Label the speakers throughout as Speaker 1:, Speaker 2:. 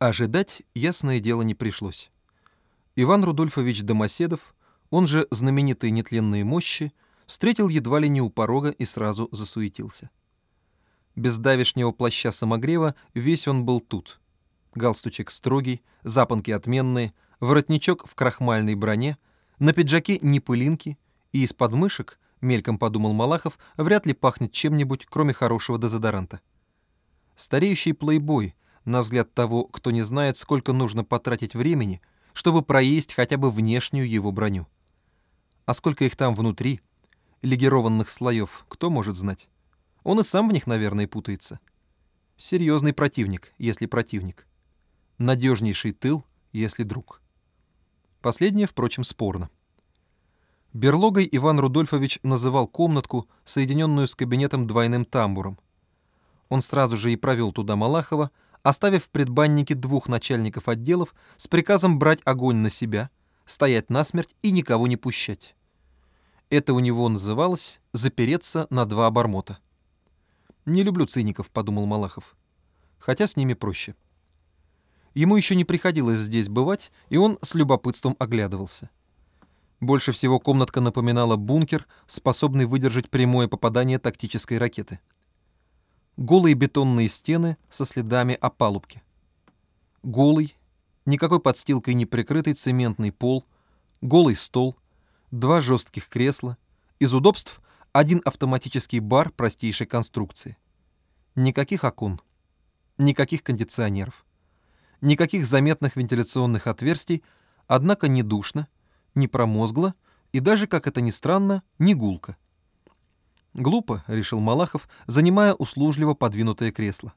Speaker 1: Ожидать, ясное дело, не пришлось. Иван Рудольфович Домоседов, он же знаменитые нетленные мощи, встретил едва ли не у порога и сразу засуетился. Без давешнего плаща самогрева весь он был тут. Галстучек строгий, запонки отменные, воротничок в крахмальной броне, на пиджаке не пылинки, и из подмышек, мельком подумал Малахов, вряд ли пахнет чем-нибудь, кроме хорошего дезодоранта. Стареющий плейбой, на взгляд того, кто не знает, сколько нужно потратить времени, чтобы проесть хотя бы внешнюю его броню. А сколько их там внутри, легированных слоев, кто может знать? Он и сам в них, наверное, путается. Серьезный противник, если противник. Надежнейший тыл, если друг. Последнее, впрочем, спорно. Берлогой Иван Рудольфович называл комнатку, соединенную с кабинетом двойным тамбуром. Он сразу же и провел туда Малахова, оставив в предбаннике двух начальников отделов с приказом брать огонь на себя, стоять насмерть и никого не пущать. Это у него называлось «запереться на два обормота». «Не люблю циников», — подумал Малахов. Хотя с ними проще. Ему еще не приходилось здесь бывать, и он с любопытством оглядывался. Больше всего комнатка напоминала бункер, способный выдержать прямое попадание тактической ракеты голые бетонные стены со следами опалубки. Голый, никакой подстилкой не прикрытый цементный пол, голый стол, два жестких кресла, из удобств один автоматический бар простейшей конструкции. Никаких окон, никаких кондиционеров, никаких заметных вентиляционных отверстий, однако не душно, не промозгло и даже, как это ни странно, не гулко. Глупо, решил Малахов, занимая услужливо подвинутое кресло.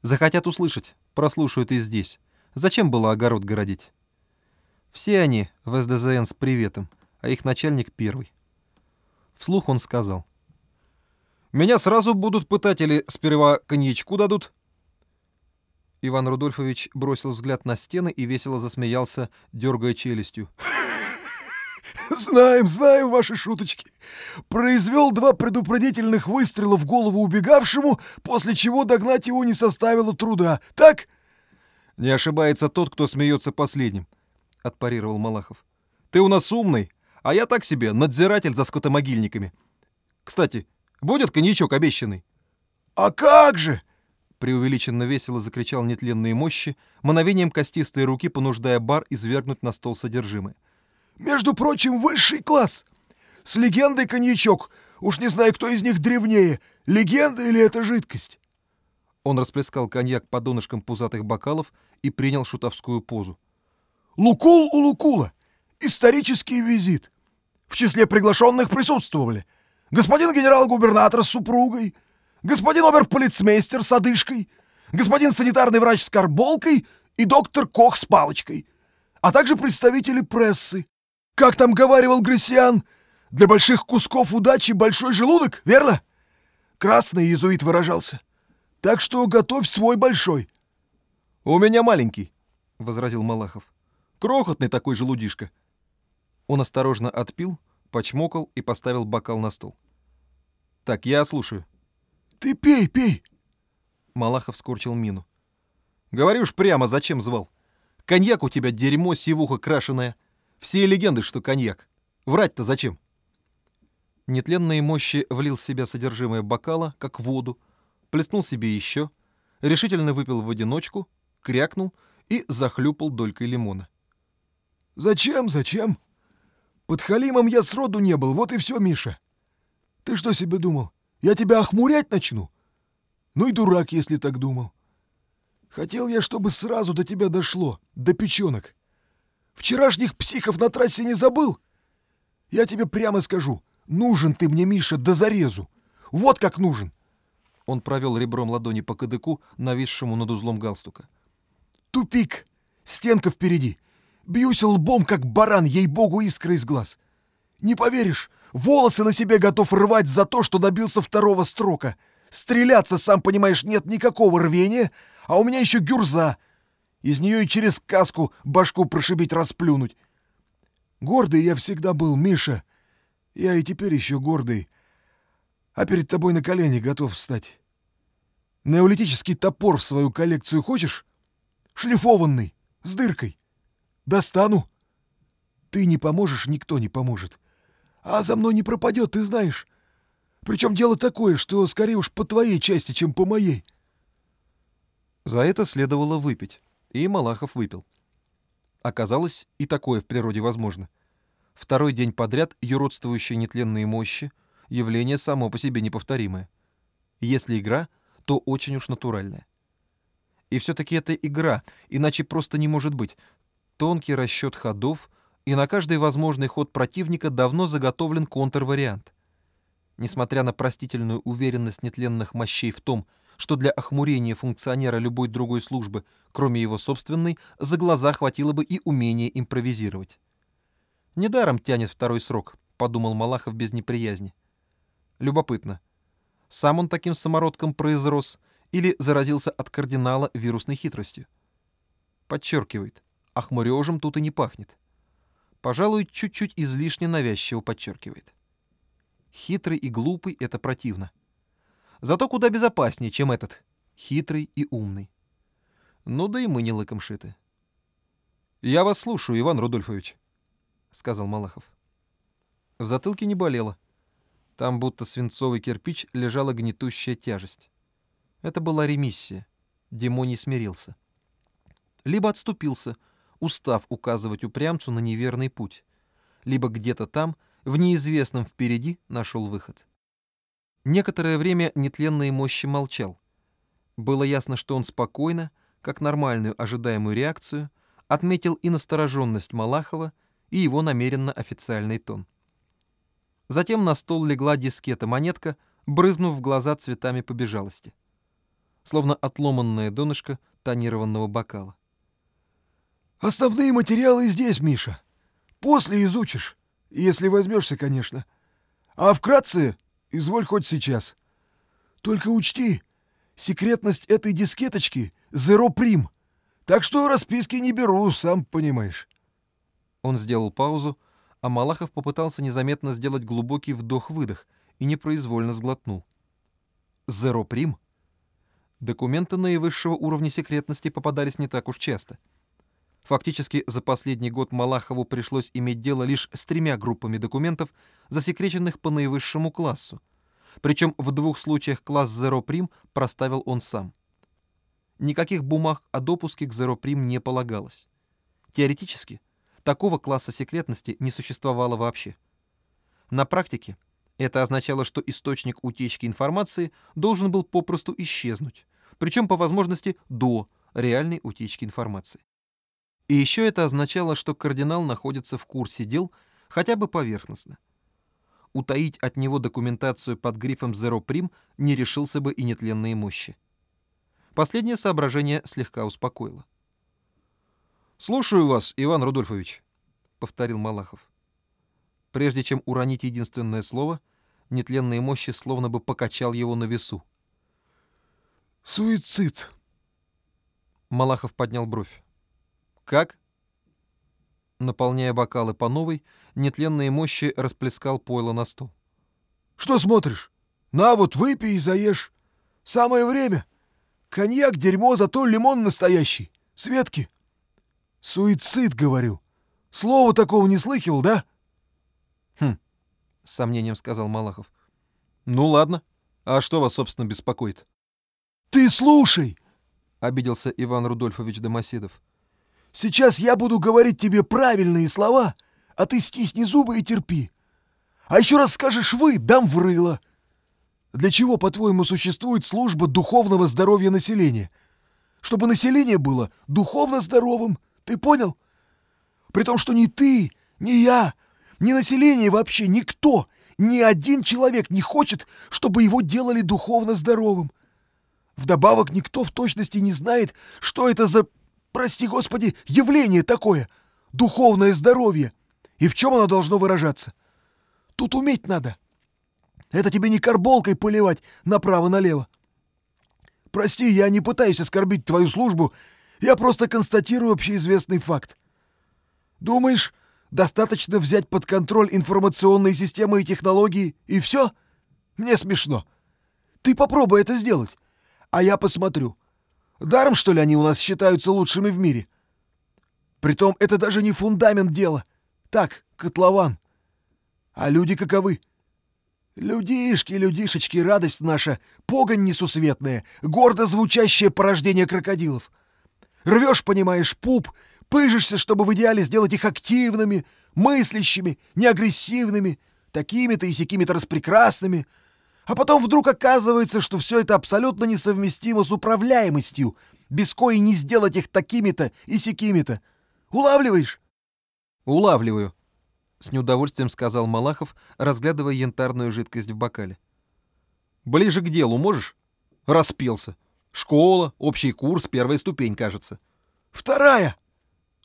Speaker 1: Захотят услышать, прослушают и здесь. Зачем было огород городить? Все они в СДЗН с приветом, а их начальник первый. Вслух он сказал. «Меня сразу будут пытать или сперва коньячку дадут?» Иван Рудольфович бросил взгляд на стены и весело засмеялся, дергая челюстью.
Speaker 2: Знаем, знаем ваши шуточки. Произвел два предупредительных выстрела в голову убегавшему, после чего догнать его не составило труда. Так?
Speaker 1: Не ошибается тот, кто смеется последним, отпарировал Малахов. Ты у нас умный, а я так себе, надзиратель за скотомогильниками. Кстати, будет коньячок обещанный?
Speaker 2: А как же?
Speaker 1: преувеличенно весело закричал нетленные мощи, мановением костистой руки понуждая бар извергнуть на стол содержимое.
Speaker 2: Между прочим, высший класс. С легендой коньячок. Уж не знаю, кто из них древнее, легенда или это жидкость.
Speaker 1: Он расплескал коньяк по донышкам пузатых бокалов и принял шутовскую позу.
Speaker 2: «Лукул у Лукула. Исторический визит. В числе приглашенных присутствовали господин генерал-губернатор с супругой, господин оберполицмейстер с одышкой, господин санитарный врач с карболкой и доктор Кох с палочкой, а также представители прессы. Как там говаривал Грасиан? Для больших кусков удачи большой желудок, верно? Красный иезуит выражался. Так что готовь свой большой.
Speaker 1: «У меня маленький», — возразил Малахов. «Крохотный такой желудишко». Он осторожно отпил, почмокал и поставил бокал на стол. «Так, я слушаю».
Speaker 2: «Ты пей, пей!»
Speaker 1: Малахов скорчил мину. «Говори уж прямо, зачем звал? Коньяк у тебя дерьмо, сивуха крашеная. Все легенды, что коньяк. Врать-то зачем? Нетленные мощи влил в себя содержимое бокала, как воду, плеснул себе еще, решительно выпил в одиночку, крякнул и захлюпал долькой лимона.
Speaker 2: «Зачем, зачем? Под Халимом я сроду не был, вот и все, Миша. Ты что себе думал, я тебя охмурять начну? Ну и дурак, если так думал. Хотел я, чтобы сразу до тебя дошло, до печенок. Вчерашних психов на трассе не забыл? Я тебе прямо скажу, нужен ты мне, Миша, до зарезу. Вот как нужен.
Speaker 1: Он провел ребром ладони по кадыку, нависшему над узлом галстука.
Speaker 2: Тупик. Стенка впереди. Бьюсь лбом, как баран, ей-богу, искры из глаз. Не поверишь, волосы на себе готов рвать за то, что добился второго строка. Стреляться, сам понимаешь, нет никакого рвения, а у меня еще гюрза — из нее и через каску башку прошибить расплюнуть. Гордый я всегда был, Миша. Я и теперь еще гордый. А перед тобой на колени готов встать. Неолитический топор в свою коллекцию хочешь? шлифованный, с дыркой. Достану. Ты не поможешь, никто не поможет. А за мной не пропадет, ты знаешь. Причем дело такое, что скорее уж по твоей части, чем по моей.
Speaker 1: За это следовало выпить, и Малахов выпил. Оказалось, и такое в природе возможно. Второй день подряд юродствующие нетленные мощи — явление само по себе неповторимое. Если игра, то очень уж натуральная. И все-таки это игра, иначе просто не может быть. Тонкий расчет ходов, и на каждый возможный ход противника давно заготовлен контрвариант. Несмотря на простительную уверенность нетленных мощей в том, что для охмурения функционера любой другой службы, кроме его собственной, за глаза хватило бы и умения импровизировать. «Недаром тянет второй срок», — подумал Малахов без неприязни. Любопытно. Сам он таким самородком произрос или заразился от кардинала вирусной хитростью? Подчеркивает, охмурежем тут и не пахнет. Пожалуй, чуть-чуть излишне навязчиво подчеркивает. Хитрый и глупый — это противно. Зато куда безопаснее, чем этот, хитрый и умный. Ну да и мы не лыком шиты. «Я вас слушаю, Иван Рудольфович», — сказал Малахов. В затылке не болело. Там будто свинцовый кирпич лежала гнетущая тяжесть. Это была ремиссия. Демоний смирился. Либо отступился, устав указывать упрямцу на неверный путь. Либо где-то там, в неизвестном впереди, нашел выход. Некоторое время нетленные мощи молчал. Было ясно, что он спокойно, как нормальную ожидаемую реакцию, отметил и настороженность Малахова, и его намеренно официальный тон. Затем на стол легла дискета-монетка, брызнув в глаза цветами побежалости. Словно отломанное донышко тонированного бокала.
Speaker 2: «Основные материалы здесь, Миша. После изучишь, если возьмешься, конечно. А вкратце Изволь хоть сейчас. Только учти, секретность этой дискеточки — зеро прим. Так что расписки не беру, сам понимаешь».
Speaker 1: Он сделал паузу, а Малахов попытался незаметно сделать глубокий вдох-выдох и непроизвольно сглотнул. «Зеро прим?» Документы наивысшего уровня секретности попадались не так уж часто. Фактически за последний год Малахову пришлось иметь дело лишь с тремя группами документов, засекреченных по наивысшему классу. Причем в двух случаях класс Prim проставил он сам. Никаких бумаг о допуске к Prim не полагалось. Теоретически, такого класса секретности не существовало вообще. На практике это означало, что источник утечки информации должен был попросту исчезнуть, причем по возможности до реальной утечки информации. И еще это означало, что кардинал находится в курсе дел хотя бы поверхностно. Утаить от него документацию под грифом «Zero Prim» не решился бы и нетленные мощи. Последнее соображение слегка успокоило. «Слушаю вас, Иван Рудольфович», — повторил Малахов. Прежде чем уронить единственное слово, нетленные мощи словно бы покачал его на весу.
Speaker 2: «Суицид!»
Speaker 1: Малахов поднял бровь. «Как?» Наполняя бокалы по новой, нетленные мощи расплескал пойло на стол.
Speaker 2: «Что смотришь? На вот, выпей и заешь. Самое время. Коньяк — дерьмо, зато лимон настоящий. Светки. Суицид, говорю. Слова такого не слыхивал, да?»
Speaker 1: «Хм», — с сомнением сказал Малахов. «Ну ладно. А что вас, собственно, беспокоит?»
Speaker 2: «Ты слушай!»
Speaker 1: — обиделся Иван Рудольфович Домоседов.
Speaker 2: Сейчас я буду говорить тебе правильные слова, а ты стисни зубы и терпи. А еще раз скажешь «вы», дам в рыло. Для чего, по-твоему, существует служба духовного здоровья населения? Чтобы население было духовно здоровым, ты понял? При том, что ни ты, ни я, ни население вообще, никто, ни один человек не хочет, чтобы его делали духовно здоровым. Вдобавок никто в точности не знает, что это за прости господи, явление такое, духовное здоровье. И в чем оно должно выражаться? Тут уметь надо. Это тебе не карболкой поливать направо-налево. Прости, я не пытаюсь оскорбить твою службу, я просто констатирую общеизвестный факт. Думаешь, достаточно взять под контроль информационные системы и технологии, и все? Мне смешно. Ты попробуй это сделать, а я посмотрю. Даром, что ли, они у нас считаются лучшими в мире? Притом это даже не фундамент дела. Так, котлован. А люди каковы? Людишки, людишечки, радость наша, погонь несусветная, гордо звучащее порождение крокодилов. Рвешь, понимаешь, пуп, пыжишься, чтобы в идеале сделать их активными, мыслящими, неагрессивными, такими-то и сякими-то распрекрасными. А потом вдруг оказывается, что все это абсолютно несовместимо с управляемостью, без коей не сделать их такими-то и сякими-то. Улавливаешь?
Speaker 1: Улавливаю, с неудовольствием сказал Малахов, разглядывая янтарную жидкость в бокале. Ближе к делу можешь? Распелся. Школа, общий курс, первая ступень, кажется.
Speaker 2: Вторая!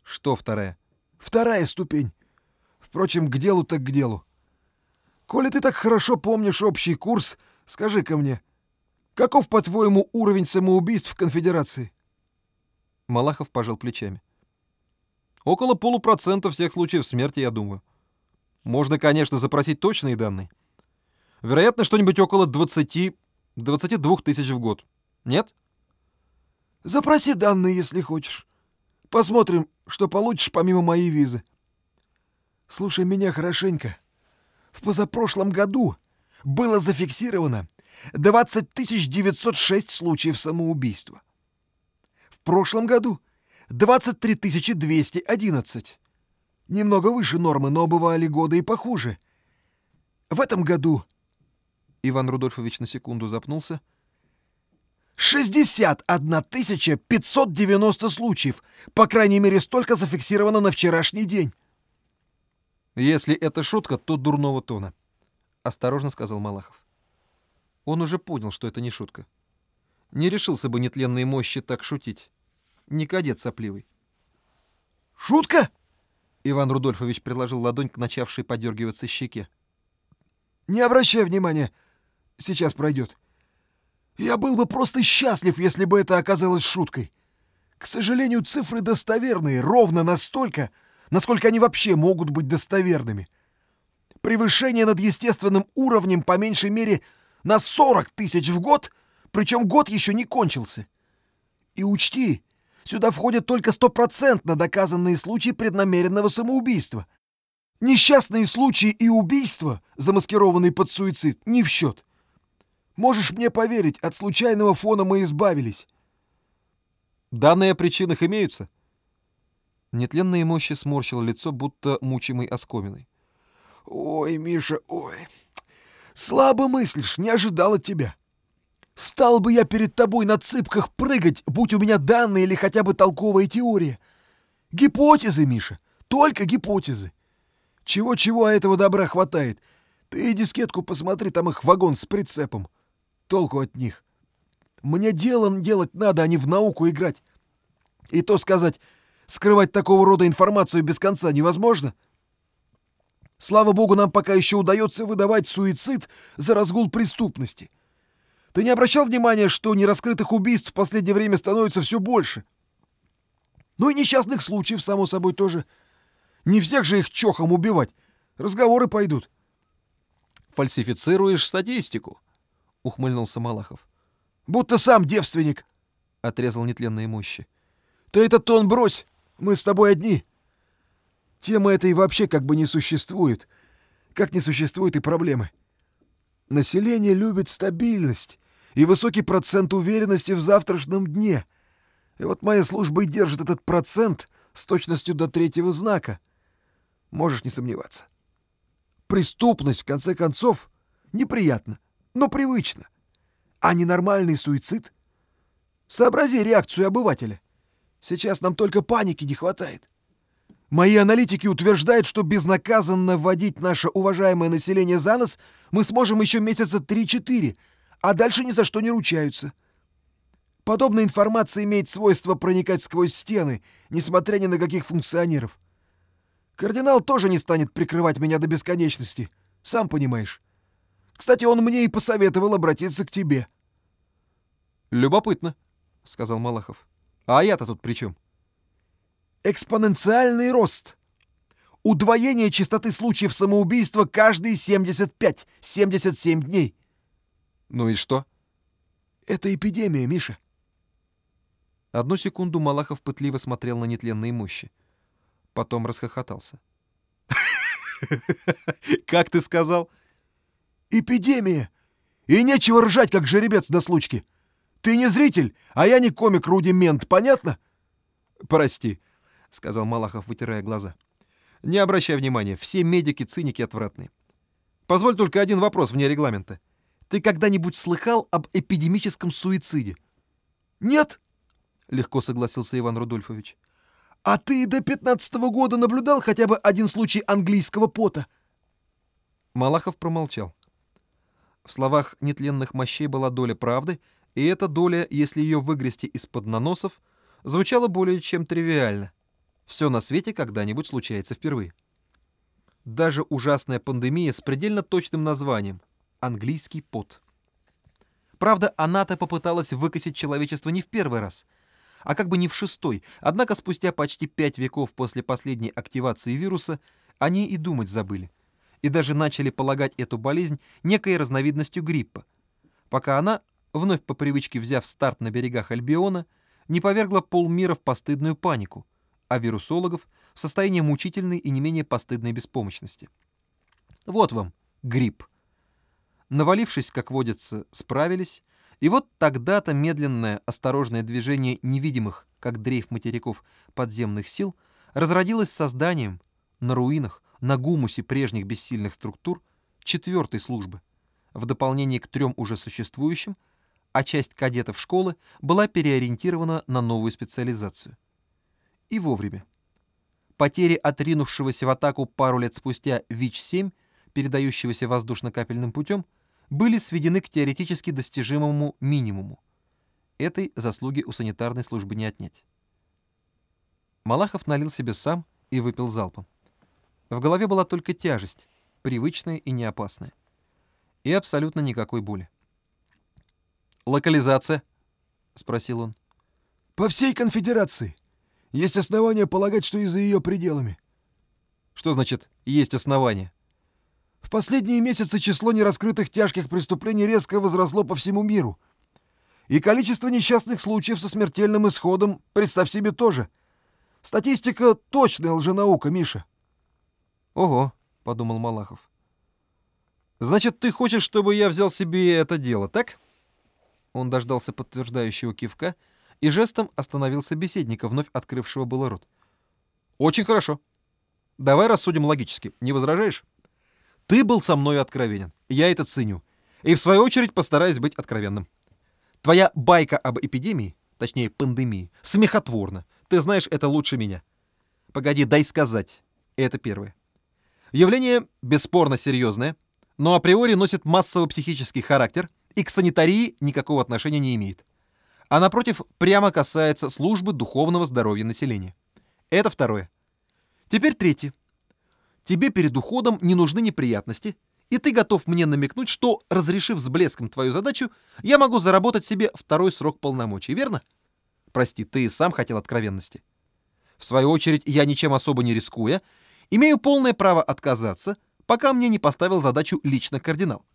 Speaker 1: Что вторая?
Speaker 2: Вторая ступень. Впрочем, к делу так к делу. Коли ты так хорошо помнишь общий курс, скажи-ка мне, каков, по-твоему, уровень самоубийств в конфедерации?
Speaker 1: Малахов пожал плечами. Около полупроцента всех случаев смерти, я думаю. Можно, конечно, запросить точные данные. Вероятно, что-нибудь около 20-22 тысяч в год. Нет?
Speaker 2: Запроси данные, если хочешь. Посмотрим, что получишь помимо моей визы. Слушай меня хорошенько. В позапрошлом году было зафиксировано 20 906 случаев самоубийства. В прошлом году 23 211. Немного выше нормы, но бывали годы и похуже. В этом году...
Speaker 1: Иван Рудольфович на секунду запнулся.
Speaker 2: 61 590 случаев. По крайней мере, столько зафиксировано на вчерашний день.
Speaker 1: Если это шутка, то дурного тона, осторожно сказал Малахов. Он уже понял, что это не шутка. Не решился бы нетленные мощи так шутить. Не кадет сопливый.
Speaker 2: «Шутка?»
Speaker 1: Иван Рудольфович приложил ладонь к начавшей подергиваться щеке.
Speaker 2: «Не обращай внимания. Сейчас пройдет. Я был бы просто счастлив, если бы это оказалось шуткой. К сожалению, цифры достоверные, ровно настолько, насколько они вообще могут быть достоверными. Превышение над естественным уровнем по меньшей мере на 40 тысяч в год, причем год еще не кончился. И учти, сюда входят только стопроцентно доказанные случаи преднамеренного самоубийства. Несчастные случаи и убийства, замаскированные под суицид, не в счет. Можешь мне поверить, от случайного фона мы избавились.
Speaker 1: Данные о причинах имеются? Нетленная мощи сморщил лицо, будто мучимый оскоминой.
Speaker 2: «Ой, Миша, ой, слабо мыслишь, не ожидал от тебя. Стал бы я перед тобой на цыпках прыгать, будь у меня данные или хотя бы толковая теория. Гипотезы, Миша, только гипотезы. Чего-чего, а этого добра хватает. Ты дискетку посмотри, там их вагон с прицепом. Толку от них. Мне делом делать надо, а не в науку играть. И то сказать, Скрывать такого рода информацию без конца невозможно. Слава богу, нам пока еще удается выдавать суицид за разгул преступности. Ты не обращал внимания, что нераскрытых убийств в последнее время становится все больше? Ну и несчастных случаев, само собой, тоже. Не всех же их чохом убивать. Разговоры пойдут.
Speaker 1: «Фальсифицируешь статистику», — ухмыльнулся Малахов.
Speaker 2: «Будто сам девственник», —
Speaker 1: отрезал нетленные мощи.
Speaker 2: «Ты этот тон брось. Мы с тобой одни. Темы этой вообще как бы не существует. Как не существует и проблемы. Население любит стабильность и высокий процент уверенности в завтрашнем дне. И вот моя служба и держит этот процент с точностью до третьего знака. Можешь не сомневаться. Преступность, в конце концов, неприятно, но привычно. А ненормальный суицид? Сообрази реакцию обывателя. Сейчас нам только паники не хватает. Мои аналитики утверждают, что безнаказанно вводить наше уважаемое население за нос мы сможем еще месяца 3-4, а дальше ни за что не ручаются. Подобная информация имеет свойство проникать сквозь стены, несмотря ни на каких функционеров. Кардинал тоже не станет прикрывать меня до бесконечности, сам понимаешь. Кстати, он мне и посоветовал обратиться к тебе.
Speaker 1: «Любопытно», — сказал Малахов. А я-то тут при чем?
Speaker 2: Экспоненциальный рост. Удвоение частоты случаев самоубийства каждые 75-77 дней.
Speaker 1: Ну и что?
Speaker 2: Это эпидемия, Миша.
Speaker 1: Одну секунду Малахов пытливо смотрел на нетленные мощи. Потом расхохотался. «Как ты сказал?»
Speaker 2: «Эпидемия! И нечего ржать, как жеребец до случки! Ты не зритель, а я не комик-рудимент, понятно?»
Speaker 1: «Прости», — сказал Малахов, вытирая глаза. «Не обращай внимания, все медики циники отвратные. Позволь только один вопрос вне регламента. Ты когда-нибудь слыхал об эпидемическом суициде?»
Speaker 2: «Нет», —
Speaker 1: легко согласился Иван Рудольфович.
Speaker 2: «А ты до пятнадцатого года наблюдал хотя бы один случай английского пота?»
Speaker 1: Малахов промолчал. В словах нетленных мощей была доля правды, и эта доля, если ее выгрести из-под наносов, звучала более чем тривиально. Все на свете когда-нибудь случается впервые. Даже ужасная пандемия с предельно точным названием — английский пот. Правда, она-то попыталась выкосить человечество не в первый раз, а как бы не в шестой, однако спустя почти пять веков после последней активации вируса они и думать забыли, и даже начали полагать эту болезнь некой разновидностью гриппа, пока она, вновь по привычке взяв старт на берегах Альбиона, не повергла полмира в постыдную панику, а вирусологов в состояние мучительной и не менее постыдной беспомощности. Вот вам грипп. Навалившись, как водится, справились, и вот тогда-то медленное, осторожное движение невидимых, как дрейф материков, подземных сил разродилось созданием на руинах, на гумусе прежних бессильных структур четвертой службы, в дополнение к трем уже существующим, а часть кадетов школы была переориентирована на новую специализацию. И вовремя. Потери отринувшегося в атаку пару лет спустя ВИЧ-7, передающегося воздушно-капельным путем, были сведены к теоретически достижимому минимуму. Этой заслуги у санитарной службы не отнять. Малахов налил себе сам и выпил залпом. В голове была только тяжесть, привычная и неопасная. И абсолютно никакой боли. «Локализация?» — спросил он.
Speaker 2: «По всей конфедерации. Есть основания полагать, что и за ее пределами».
Speaker 1: «Что значит «есть основания»?»
Speaker 2: В последние месяцы число нераскрытых тяжких преступлений резко возросло по всему миру. И количество несчастных случаев со смертельным исходом, представь себе, тоже. Статистика — точная лженаука, Миша.
Speaker 1: «Ого», — подумал Малахов. «Значит, ты хочешь, чтобы я взял себе это дело, так?» Он дождался подтверждающего кивка и жестом остановил собеседника, вновь открывшего было рот. «Очень хорошо. Давай рассудим логически. Не возражаешь?» Ты был со мной откровенен. Я это ценю. И в свою очередь постараюсь быть откровенным. Твоя байка об эпидемии, точнее пандемии, смехотворна. Ты знаешь это лучше меня. Погоди, дай сказать. Это первое. Явление бесспорно серьезное, но априори носит массово-психический характер и к санитарии никакого отношения не имеет. А напротив, прямо касается службы духовного здоровья населения. Это второе. Теперь третье. Тебе перед уходом не нужны неприятности, и ты готов мне намекнуть, что, разрешив с блеском твою задачу, я могу заработать себе второй срок полномочий, верно? Прости, ты сам хотел откровенности. В свою очередь, я ничем особо не рискуя, имею полное право отказаться, пока мне не поставил задачу лично кардинал.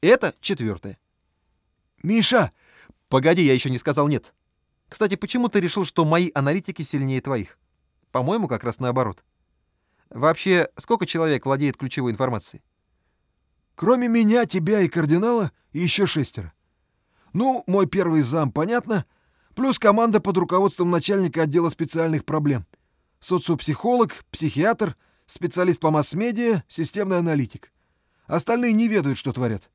Speaker 1: Это четвертое.
Speaker 2: «Миша!»
Speaker 1: «Погоди, я еще не сказал нет. Кстати, почему ты решил, что мои аналитики сильнее твоих? По-моему, как раз наоборот. Вообще, сколько человек владеет ключевой информацией?
Speaker 2: Кроме меня, тебя и кардинала, еще шестеро. Ну, мой первый зам, понятно? Плюс команда под руководством начальника отдела специальных проблем. Социопсихолог, психиатр, специалист по масс-медиа, системный аналитик. Остальные не ведают, что творят.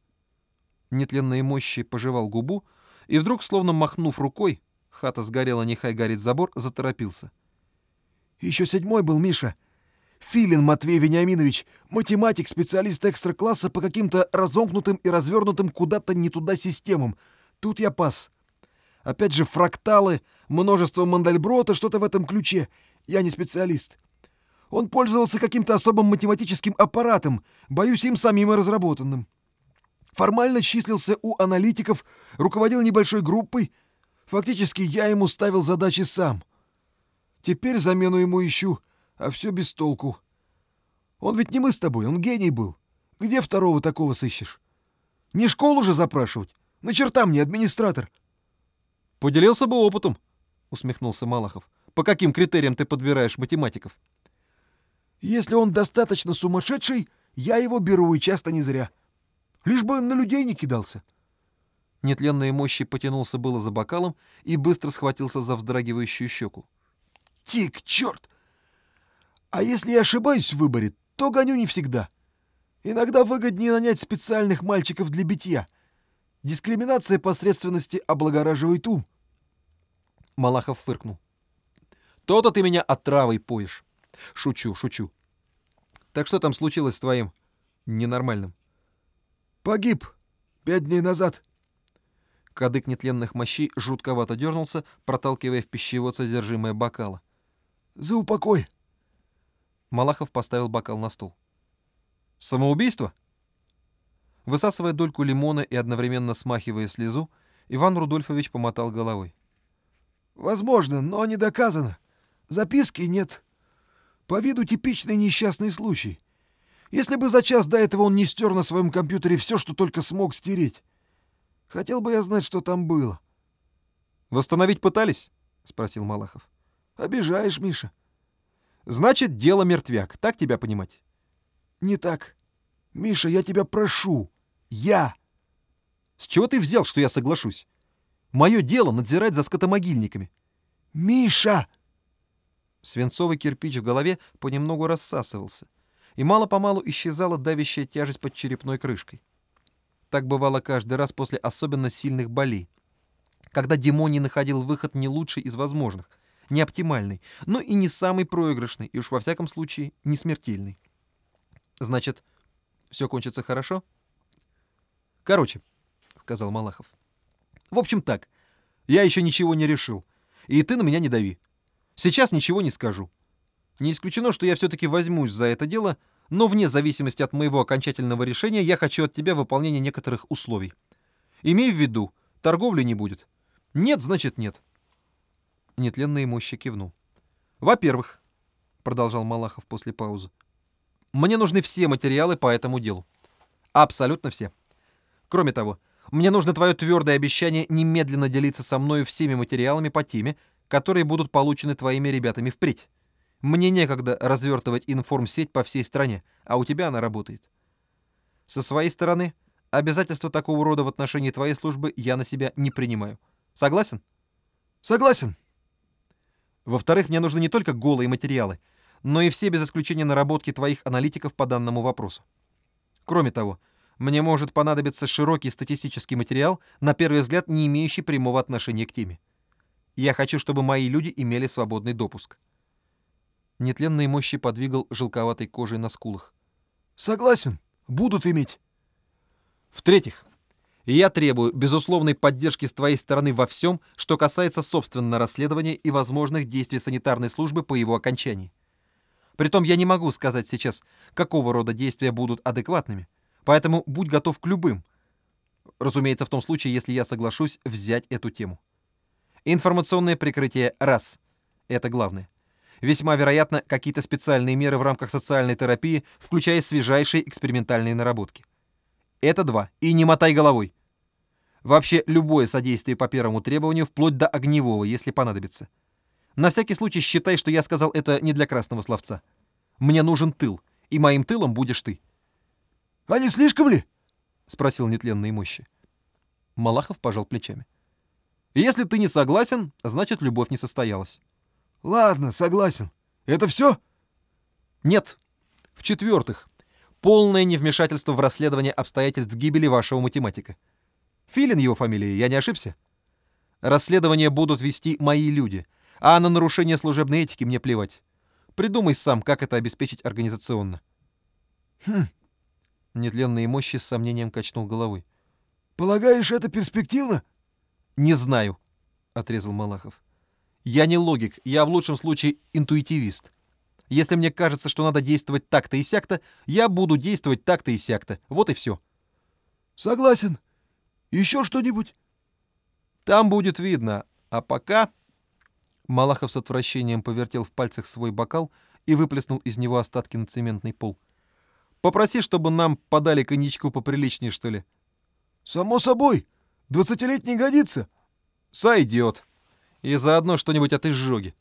Speaker 1: Нетленные мощи пожевал губу и вдруг, словно махнув рукой, хата сгорела, нехай горит забор, заторопился.
Speaker 2: Еще седьмой был Миша — Филин Матвей Вениаминович, математик, специалист экстра-класса по каким-то разомкнутым и развернутым куда-то не туда системам. Тут я пас. Опять же, фракталы, множество Мандельброта, что-то в этом ключе. Я не специалист. Он пользовался каким-то особым математическим аппаратом, боюсь, им самим и разработанным. Формально числился у аналитиков, руководил небольшой группой. Фактически я ему ставил задачи сам. Теперь замену ему ищу — а все без толку. Он ведь не мы с тобой, он гений был. Где второго такого сыщешь? Не школу же запрашивать. На черта мне администратор.
Speaker 1: Поделился бы опытом, — усмехнулся Малахов. «По каким критериям ты подбираешь математиков?»
Speaker 2: Если он достаточно сумасшедший, я его беру и часто не зря. Лишь бы на людей не кидался.
Speaker 1: Нетленные мощи потянулся было за бокалом и быстро схватился за вздрагивающую щеку.
Speaker 2: Тик, черт! А если я ошибаюсь в выборе, то гоню не всегда. Иногда выгоднее нанять специальных мальчиков для битья. Дискриминация посредственности облагораживает ум.
Speaker 1: Малахов фыркнул. «То-то ты меня отравой поешь. Шучу, шучу. Так что там случилось с твоим ненормальным?
Speaker 2: Погиб пять дней назад.
Speaker 1: Кадык нетленных мощей жутковато дернулся, проталкивая в пищевод содержимое бокала.
Speaker 2: За упокой.
Speaker 1: Малахов поставил бокал на стол. Самоубийство? Высасывая дольку лимона и одновременно смахивая слезу, Иван Рудольфович помотал головой.
Speaker 2: «Возможно, но не доказано. Записки нет. По виду типичный несчастный случай. Если бы за час до этого он не стер на своем компьютере все, что только смог стереть. Хотел бы я знать, что там было.
Speaker 1: «Восстановить пытались?» — спросил Малахов.
Speaker 2: «Обижаешь, Миша».
Speaker 1: «Значит, дело мертвяк. Так тебя понимать?»
Speaker 2: «Не так. Миша, я тебя прошу. Я!»
Speaker 1: «С чего ты взял, что я соглашусь? Мое дело надзирать за скотомогильниками».
Speaker 2: «Миша!»
Speaker 1: Свинцовый кирпич в голове понемногу рассасывался, и мало-помалу исчезала давящая тяжесть под черепной крышкой. Так бывало каждый раз после особенно сильных болей, когда Димоний находил выход не лучший из возможных, не оптимальный, но и не самый проигрышный, и уж во всяком случае не смертельный. Значит, все кончится хорошо? Короче, — сказал Малахов. В общем так, я еще ничего не решил, и ты на меня не дави. Сейчас ничего не скажу. Не исключено, что я все-таки возьмусь за это дело, но вне зависимости от моего окончательного решения я хочу от тебя выполнения некоторых условий. Имей в виду, торговли не будет. Нет, значит нет. Нетленный мощи кивнул. Во-первых, продолжал Малахов после паузы, мне нужны все материалы по этому делу. Абсолютно все. Кроме того, мне нужно твое твердое обещание немедленно делиться со мною всеми материалами по теме, которые будут получены твоими ребятами впредь. Мне некогда развертывать информсеть по всей стране, а у тебя она работает. Со своей стороны, обязательства такого рода в отношении твоей службы я на себя не принимаю. Согласен?
Speaker 2: Согласен.
Speaker 1: Во-вторых, мне нужны не только голые материалы, но и все без исключения наработки твоих аналитиков по данному вопросу. Кроме того, мне может понадобиться широкий статистический материал, на первый взгляд не имеющий прямого отношения к теме. Я хочу, чтобы мои люди имели свободный допуск. Нетленные мощи подвигал желковатой кожей на скулах.
Speaker 2: Согласен, будут иметь.
Speaker 1: В-третьих, я требую безусловной поддержки с твоей стороны во всем, что касается собственного расследования и возможных действий санитарной службы по его окончании. Притом я не могу сказать сейчас, какого рода действия будут адекватными, поэтому будь готов к любым. Разумеется, в том случае, если я соглашусь взять эту тему. Информационное прикрытие – раз. Это главное. Весьма вероятно, какие-то специальные меры в рамках социальной терапии, включая свежайшие экспериментальные наработки. Это два. И не мотай головой. Вообще, любое содействие по первому требованию, вплоть до огневого, если понадобится. На всякий случай считай, что я сказал это не для красного словца. Мне нужен тыл, и моим тылом будешь ты.
Speaker 2: — А не слишком ли?
Speaker 1: — спросил нетленные мощи. Малахов пожал плечами. Если ты не согласен, значит, любовь не состоялась.
Speaker 2: Ладно, согласен. Это все?
Speaker 1: Нет. В-четвертых, полное невмешательство в расследование обстоятельств гибели вашего математика. Филин его фамилия, я не ошибся? Расследование будут вести мои люди, а на нарушение служебной этики мне плевать. Придумай сам, как это обеспечить организационно.
Speaker 2: Хм.
Speaker 1: Нетленные мощи с сомнением качнул головой.
Speaker 2: Полагаешь, это перспективно?
Speaker 1: «Не знаю», — отрезал Малахов. «Я не логик, я в лучшем случае интуитивист. Если мне кажется, что надо действовать так-то и сяк-то, я буду действовать так-то и сяк-то. Вот и все».
Speaker 2: «Согласен. Еще что-нибудь?»
Speaker 1: «Там будет видно. А пока...» Малахов с отвращением повертел в пальцах свой бокал и выплеснул из него остатки на цементный пол. «Попроси, чтобы нам подали коньячку поприличнее, что ли».
Speaker 2: «Само собой. Двадцатилетний годится?»
Speaker 1: «Сойдет. И заодно что-нибудь от изжоги.